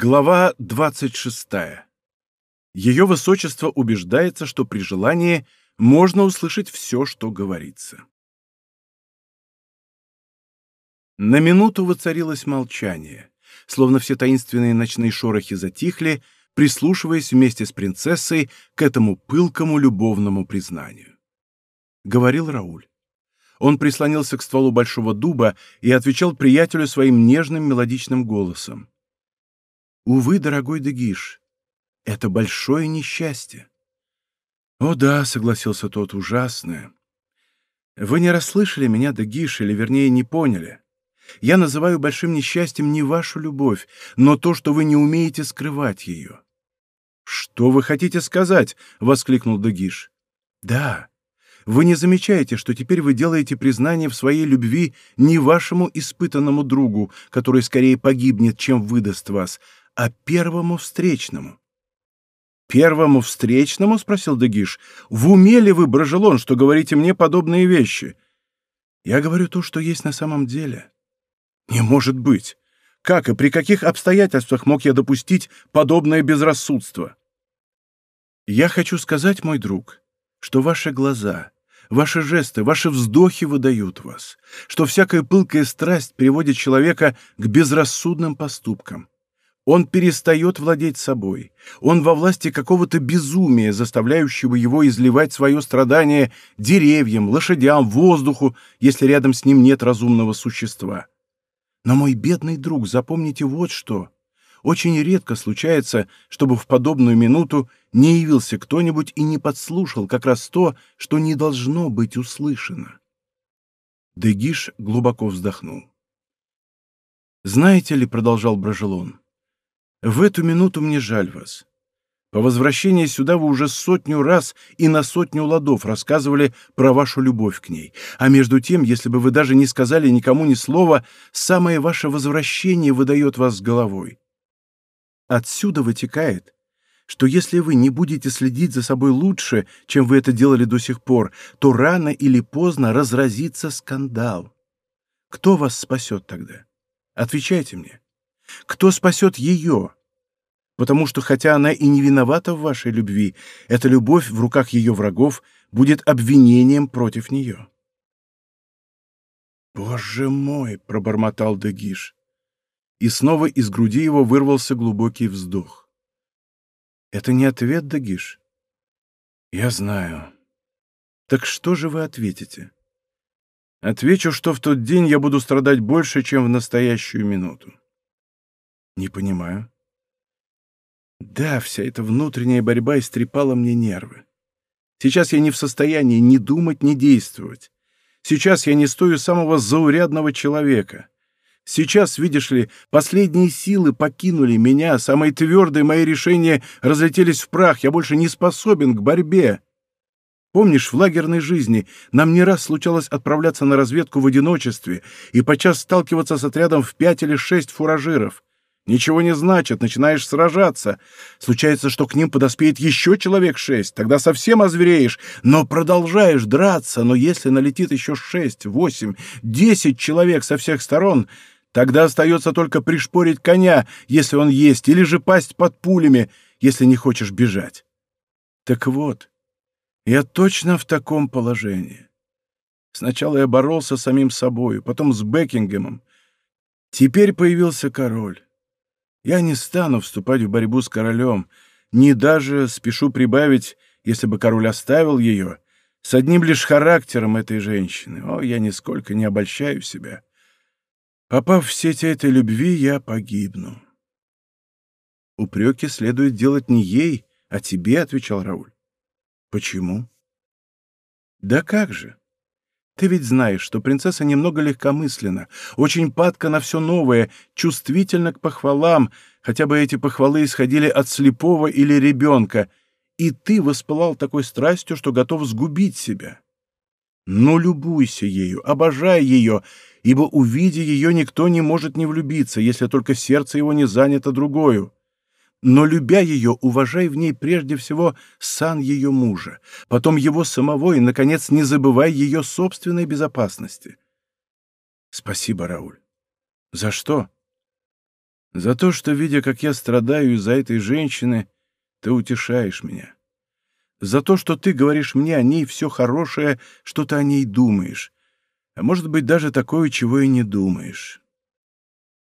Глава 26. Ее высочество убеждается, что при желании можно услышать все, что говорится. На минуту воцарилось молчание, словно все таинственные ночные шорохи затихли, прислушиваясь вместе с принцессой к этому пылкому любовному признанию. Говорил Рауль. Он прислонился к стволу большого дуба и отвечал приятелю своим нежным мелодичным голосом. Увы, дорогой Дегиш, это большое несчастье. О да, согласился тот, ужасное. Вы не расслышали меня, Дегиш, или вернее не поняли. Я называю большим несчастьем не вашу любовь, но то, что вы не умеете скрывать ее. «Что вы хотите сказать?» — воскликнул Дегиш. «Да, вы не замечаете, что теперь вы делаете признание в своей любви не вашему испытанному другу, который скорее погибнет, чем выдаст вас, а первому встречному. «Первому встречному?» — спросил Дегиш. «В уме ли вы, Брожелон, что говорите мне подобные вещи?» «Я говорю то, что есть на самом деле». «Не может быть! Как и при каких обстоятельствах мог я допустить подобное безрассудство?» «Я хочу сказать, мой друг, что ваши глаза, ваши жесты, ваши вздохи выдают вас, что всякая пылкая страсть приводит человека к безрассудным поступкам. Он перестает владеть собой. Он во власти какого-то безумия, заставляющего его изливать свое страдание деревьям, лошадям, воздуху, если рядом с ним нет разумного существа. Но, мой бедный друг, запомните вот что. Очень редко случается, чтобы в подобную минуту не явился кто-нибудь и не подслушал как раз то, что не должно быть услышано. Дегиш глубоко вздохнул. «Знаете ли, — продолжал Брожелон, — в эту минуту мне жаль вас. По возвращении сюда вы уже сотню раз и на сотню ладов рассказывали про вашу любовь к ней. А между тем, если бы вы даже не сказали никому ни слова, самое ваше возвращение выдает вас с головой. Отсюда вытекает, что если вы не будете следить за собой лучше, чем вы это делали до сих пор, то рано или поздно разразится скандал. Кто вас спасет тогда? Отвечайте мне. Кто спасет ее? Потому что, хотя она и не виновата в вашей любви, эта любовь в руках ее врагов будет обвинением против нее. «Боже мой!» — пробормотал Дегиш. И снова из груди его вырвался глубокий вздох. «Это не ответ, Дегиш?» «Я знаю. Так что же вы ответите?» «Отвечу, что в тот день я буду страдать больше, чем в настоящую минуту. Не понимаю. Да, вся эта внутренняя борьба истрепала мне нервы. Сейчас я не в состоянии ни думать, ни действовать. Сейчас я не стою самого заурядного человека. Сейчас, видишь ли, последние силы покинули меня, самые твердые мои решения разлетелись в прах, я больше не способен к борьбе. Помнишь, в лагерной жизни нам не раз случалось отправляться на разведку в одиночестве и подчас сталкиваться с отрядом в пять или шесть фуражиров. Ничего не значит, начинаешь сражаться. Случается, что к ним подоспеет еще человек шесть, тогда совсем озвереешь, но продолжаешь драться, но если налетит еще шесть, восемь, десять человек со всех сторон, тогда остается только пришпорить коня, если он есть, или же пасть под пулями, если не хочешь бежать. Так вот, я точно в таком положении. Сначала я боролся с самим собой, потом с Бекингемом. Теперь появился король. Я не стану вступать в борьбу с королем, не даже, спешу прибавить, если бы король оставил ее, с одним лишь характером этой женщины. О, я нисколько не обольщаю себя. Попав в сети этой любви, я погибну. Упреки следует делать не ей, а тебе, — отвечал Рауль. Почему? Да как же? Ты ведь знаешь, что принцесса немного легкомысленна, очень падка на все новое, чувствительна к похвалам, хотя бы эти похвалы исходили от слепого или ребенка, и ты воспылал такой страстью, что готов сгубить себя. Ну, любуйся ею, обожай ее, ибо, увидя ее, никто не может не влюбиться, если только сердце его не занято другою но, любя ее, уважай в ней прежде всего сан ее мужа, потом его самого и, наконец, не забывай ее собственной безопасности. Спасибо, Рауль. За что? За то, что, видя, как я страдаю из-за этой женщины, ты утешаешь меня. За то, что ты говоришь мне о ней все хорошее, что ты о ней думаешь. А может быть, даже такое, чего и не думаешь.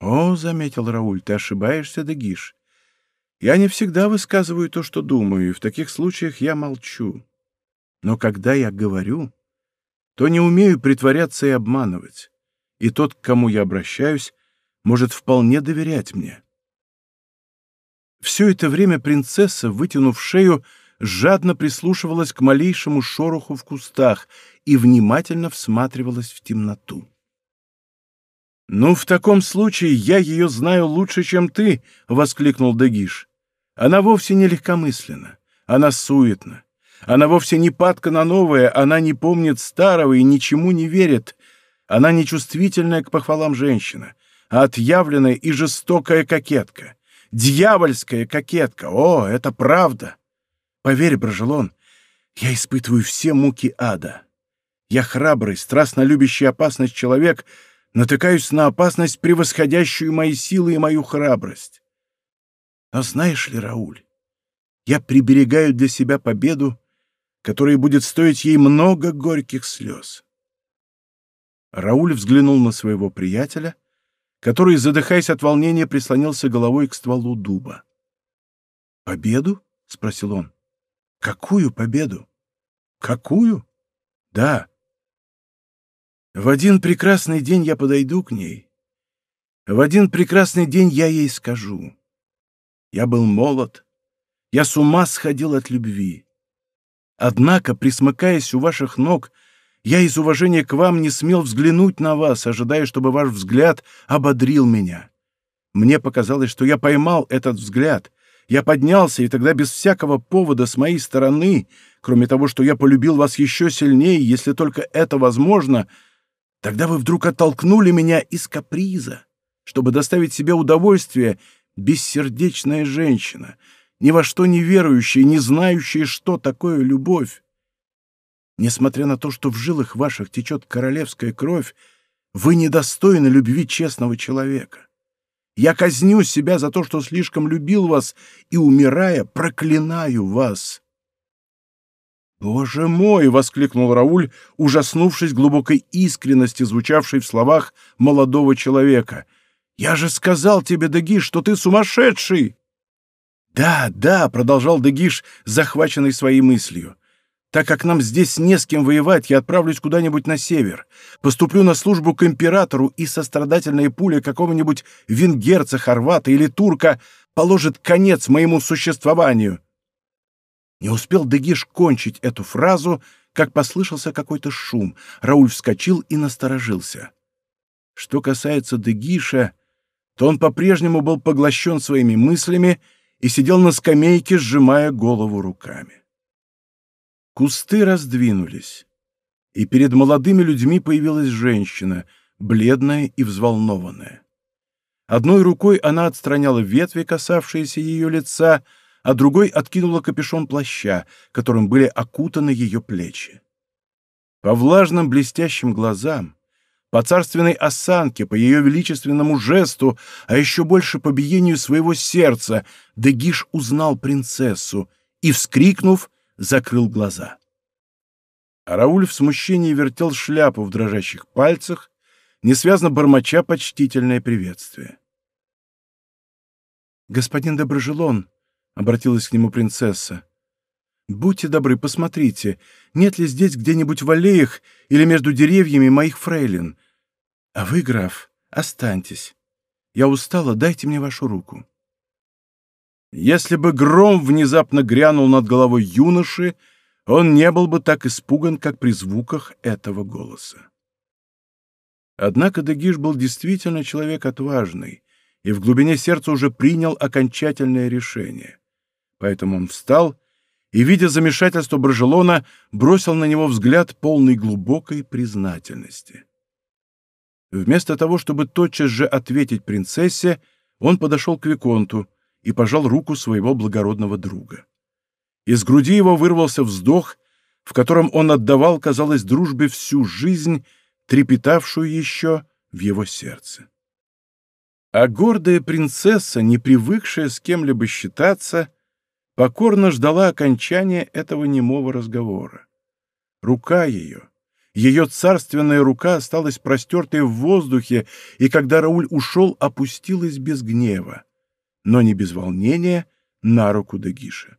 О, — заметил Рауль, — ты ошибаешься, Дагиш. Я не всегда высказываю то, что думаю, и в таких случаях я молчу. Но когда я говорю, то не умею притворяться и обманывать, и тот, к кому я обращаюсь, может вполне доверять мне. Все это время принцесса, вытянув шею, жадно прислушивалась к малейшему шороху в кустах и внимательно всматривалась в темноту. «Ну, в таком случае я ее знаю лучше, чем ты!» — воскликнул Дагиш. «Она вовсе не легкомысленна, она суетна. Она вовсе не падка на новое, она не помнит старого и ничему не верит. Она нечувствительная к похвалам женщина, а отъявленная и жестокая кокетка. Дьявольская кокетка. О, это правда! Поверь, Брожелон, я испытываю все муки ада. Я храбрый, страстно любящий опасность человек, натыкаюсь на опасность, превосходящую мои силы и мою храбрость. Но знаешь ли, Рауль, я приберегаю для себя победу, которая будет стоить ей много горьких слез. Рауль взглянул на своего приятеля, который, задыхаясь от волнения, прислонился головой к стволу дуба. «Победу?» — спросил он. «Какую победу?» «Какую?» «Да». «В один прекрасный день я подойду к ней. В один прекрасный день я ей скажу. Я был молод, я с ума сходил от любви. Однако, присмыкаясь у ваших ног, я из уважения к вам не смел взглянуть на вас, ожидая, чтобы ваш взгляд ободрил меня. Мне показалось, что я поймал этот взгляд. Я поднялся, и тогда без всякого повода с моей стороны, кроме того, что я полюбил вас еще сильнее, если только это возможно, тогда вы вдруг оттолкнули меня из каприза, чтобы доставить себе удовольствие, бессердечная женщина — ни во что не верующие, не знающие, что такое любовь. Несмотря на то, что в жилах ваших течет королевская кровь, вы недостойны любви честного человека. Я казню себя за то, что слишком любил вас, и, умирая, проклинаю вас. «Боже мой!» — воскликнул Рауль, ужаснувшись глубокой искренности, звучавшей в словах молодого человека. «Я же сказал тебе, Даги, что ты сумасшедший!» «Да, да», — продолжал Дегиш, захваченный своей мыслью. «Так как нам здесь не с кем воевать, я отправлюсь куда-нибудь на север, поступлю на службу к императору, и сострадательная пуля какого-нибудь венгерца, хорвата или турка положит конец моему существованию». Не успел Дегиш кончить эту фразу, как послышался какой-то шум. Рауль вскочил и насторожился. Что касается Дегиша, то он по-прежнему был поглощен своими мыслями и сидел на скамейке, сжимая голову руками. Кусты раздвинулись, и перед молодыми людьми появилась женщина, бледная и взволнованная. Одной рукой она отстраняла ветви, касавшиеся ее лица, а другой откинула капюшон плаща, которым были окутаны ее плечи. По влажным блестящим глазам по царственной осанке, по ее величественному жесту, а еще больше по биению своего сердца, Дегиш узнал принцессу и, вскрикнув, закрыл глаза. А Рауль в смущении вертел шляпу в дрожащих пальцах, несвязно бормоча почтительное приветствие. «Господин Доброжелон», — обратилась к нему принцесса, — «будьте добры, посмотрите, нет ли здесь где-нибудь в аллеях или между деревьями моих фрейлин? А вы, граф, останьтесь. Я устала, дайте мне вашу руку. Если бы гром внезапно грянул над головой юноши, он не был бы так испуган, как при звуках этого голоса. Однако Дегиш был действительно человек отважный и в глубине сердца уже принял окончательное решение. Поэтому он встал и, видя замешательство Брожелона, бросил на него взгляд полный глубокой признательности. Вместо того, чтобы тотчас же ответить принцессе, он подошел к Виконту и пожал руку своего благородного друга. Из груди его вырвался вздох, в котором он отдавал, казалось, дружбе всю жизнь, трепетавшую еще в его сердце. А гордая принцесса, не привыкшая с кем-либо считаться, покорно ждала окончания этого немого разговора. Рука ее, ее царственная рука осталась простертой в воздухе, и когда Рауль ушел, опустилась без гнева, но не без волнения, на руку Дегиша.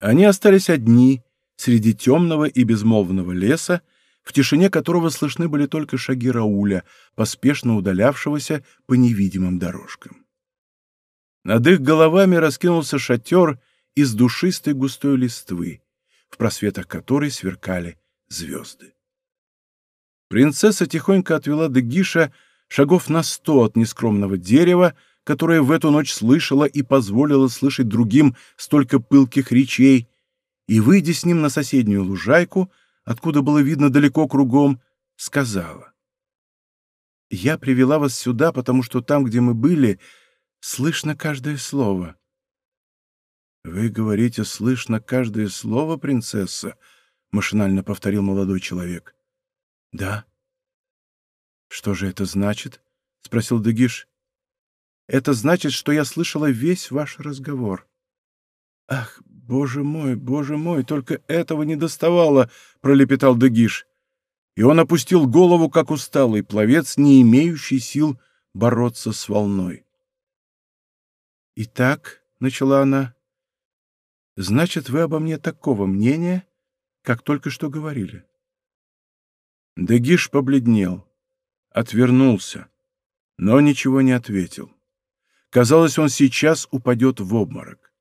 Они остались одни среди темного и безмолвного леса, в тишине которого слышны были только шаги Рауля, поспешно удалявшегося по невидимым дорожкам. Над их головами раскинулся шатер из душистой густой листвы, в просветах которой сверкали звезды. Принцесса тихонько отвела Дегиша шагов на сто от нескромного дерева, которое в эту ночь слышала и позволила слышать другим столько пылких речей, и, выйдя с ним на соседнюю лужайку, откуда было видно далеко кругом, сказала. «Я привела вас сюда, потому что там, где мы были, слышно каждое слово». «Вы говорите, слышно каждое слово, принцесса?» — машинально повторил молодой человек. «Да». «Что же это значит?» — спросил Дегиш. «Это значит, что я слышала весь ваш разговор». «Ах, боже мой, боже мой, только этого не доставало!» — пролепетал Дегиш. И он опустил голову, как усталый пловец, не имеющий сил бороться с волной. «Итак», — начала она, — «значит, вы обо мне такого мнения, как только что говорили?» Дегиш побледнел, отвернулся, но ничего не ответил. Казалось, он сейчас упадет в обморок.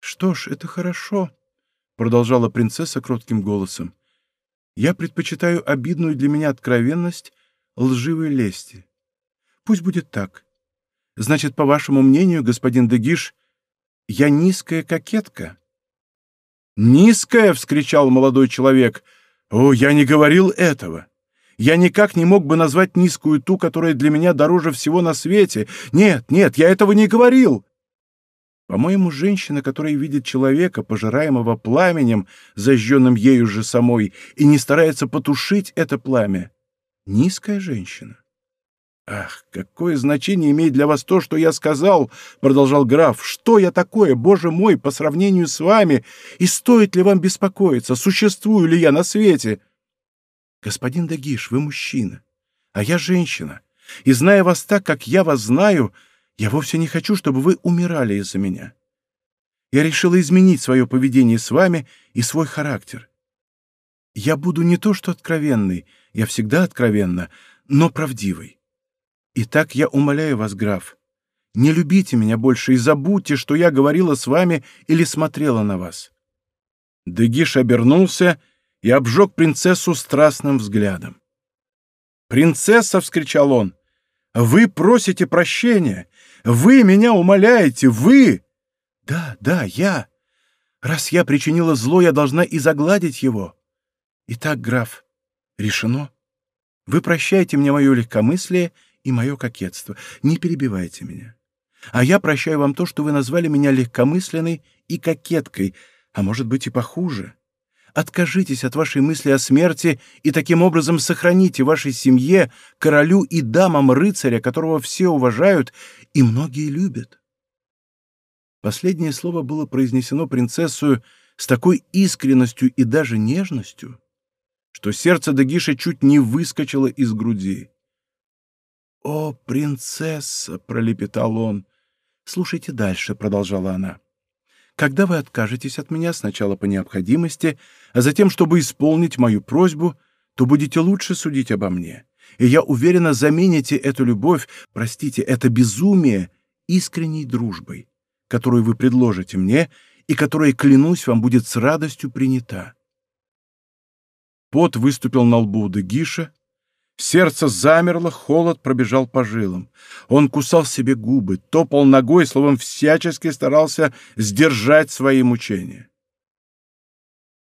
«Что ж, это хорошо», — продолжала принцесса кротким голосом. «Я предпочитаю обидную для меня откровенность лживой лести. Пусть будет так. Значит, по вашему мнению, господин Дегиш, я низкая кокетка?» «Низкая!» — вскричал молодой человек. «О, я не говорил этого!» Я никак не мог бы назвать низкую ту, которая для меня дороже всего на свете. Нет, нет, я этого не говорил. По-моему, женщина, которая видит человека, пожираемого пламенем, зажженным ею же самой, и не старается потушить это пламя, низкая женщина. «Ах, какое значение имеет для вас то, что я сказал?» — продолжал граф. «Что я такое, боже мой, по сравнению с вами? И стоит ли вам беспокоиться, существую ли я на свете?» «Господин Дагиш, вы мужчина, а я женщина, и, зная вас так, как я вас знаю, — я вовсе не хочу, чтобы вы умирали из-за меня. Я решила изменить свое поведение с вами и свой характер. Я буду не то что откровенный, я всегда откровенна, но правдивый. Итак, я умоляю вас, граф, не любите меня больше и забудьте, что я говорила с вами или смотрела на вас». Дегиш обернулся и обжег принцессу страстным взглядом. «Принцесса!» — вскричал он. «Вы просите прощения! Вы меня умоляете! Вы!» «Да, да, я! Раз я причинила зло, я должна и загладить его. Итак, граф, решено. Вы прощаете мне мое легкомыслие и мое кокетство. Не перебивайте меня. А я прощаю вам то, что вы назвали меня легкомысленной и кокеткой, а может быть и похуже. Откажитесь от вашей мысли о смерти и таким образом сохраните вашей семье, королю и дамам рыцаря, которого все уважают и многие любят. Последнее слово было произнесено принцессою с такой искренностью и даже нежностью, что сердце Дагиша чуть не выскочило из груди. «О, принцесса!» — пролепетал он. «Слушайте дальше», — продолжала она. «Когда вы откажетесь от меня сначала по необходимости, а затем, чтобы исполнить мою просьбу, то будете лучше судить обо мне и я уверена, замените эту любовь, простите, это безумие искренней дружбой, которую вы предложите мне и которая, клянусь вам, будет с радостью принята. Пот выступил на лбу у Дегиша, сердце замерло, холод пробежал по жилам. Он кусал себе губы, топал ногой, словом, всячески старался сдержать свои мучения.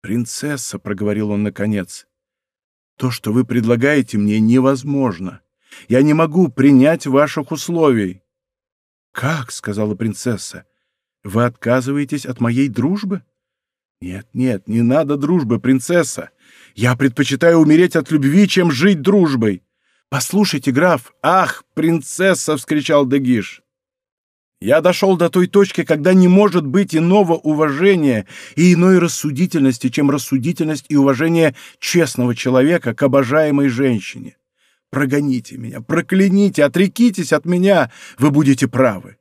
«Принцесса», — проговорил он наконец, то, что вы предлагаете мне, невозможно. Я не могу принять ваших условий. Как? сказала принцесса. Вы отказываетесь от моей дружбы? Нет, нет, не надо дружбы, принцесса. Я предпочитаю умереть от любви, чем жить дружбой. «Послушайте, граф!» «Ах, принцесса!» — вскричал Дегиш. «Я дошел до той точки, когда не может быть иного уважения и иной рассудительности, чем рассудительность и уважение честного человека к обожаемой женщине. Прогоните меня, прокляните, отрекитесь от меня, вы будете правы.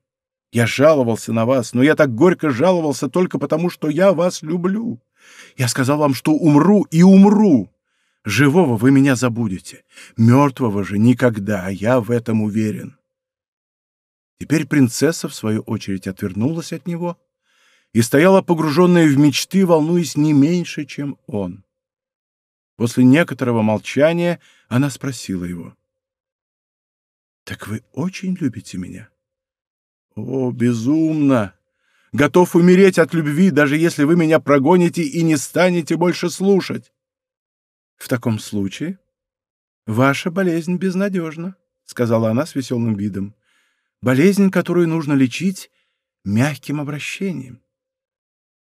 Я жаловался на вас, но я так горько жаловался только потому, что я вас люблю. Я сказал вам, что умру и умру. Живого вы меня забудете, мертвого же никогда, я в этом уверен. Теперь принцесса, в свою очередь, отвернулась от него и стояла погруженная в мечты, волнуясь не меньше, чем он. После некоторого молчания она спросила его. «Так вы очень любите меня?» «О, безумно! Готов умереть от любви, даже если вы меня прогоните и не станете больше слушать!» «В таком случае ваша болезнь безнадежна», — сказала она с веселым видом. «Болезнь, которую нужно лечить мягким обращением.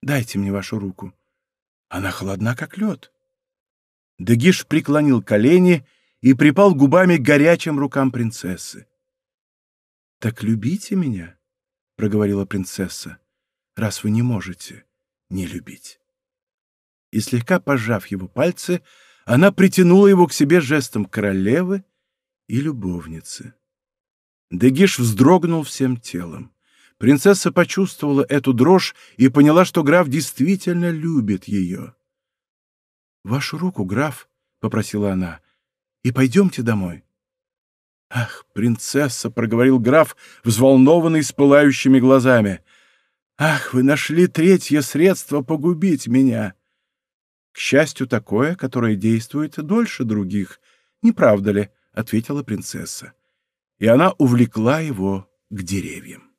Дайте мне вашу руку. Она холодна, как лед». Дегиш преклонил колени и припал губами к горячим рукам принцессы. «Так любите меня», — проговорила принцесса, — «раз вы не можете не любить». И слегка пожав его пальцы, она притянула его к себе жестом королевы и любовницы. Дегиш вздрогнул всем телом. Принцесса почувствовала эту дрожь и поняла, что граф действительно любит ее. «Вашу руку, граф», — попросила она, — «и пойдемте домой». «Ах, принцесса!» — проговорил граф, взволнованный с пылающими глазами. «Ах, вы нашли третье средство погубить меня!» «К счастью, такое, которое действует дольше других, не правда ли?» — ответила принцесса. И она увлекла его к деревьям.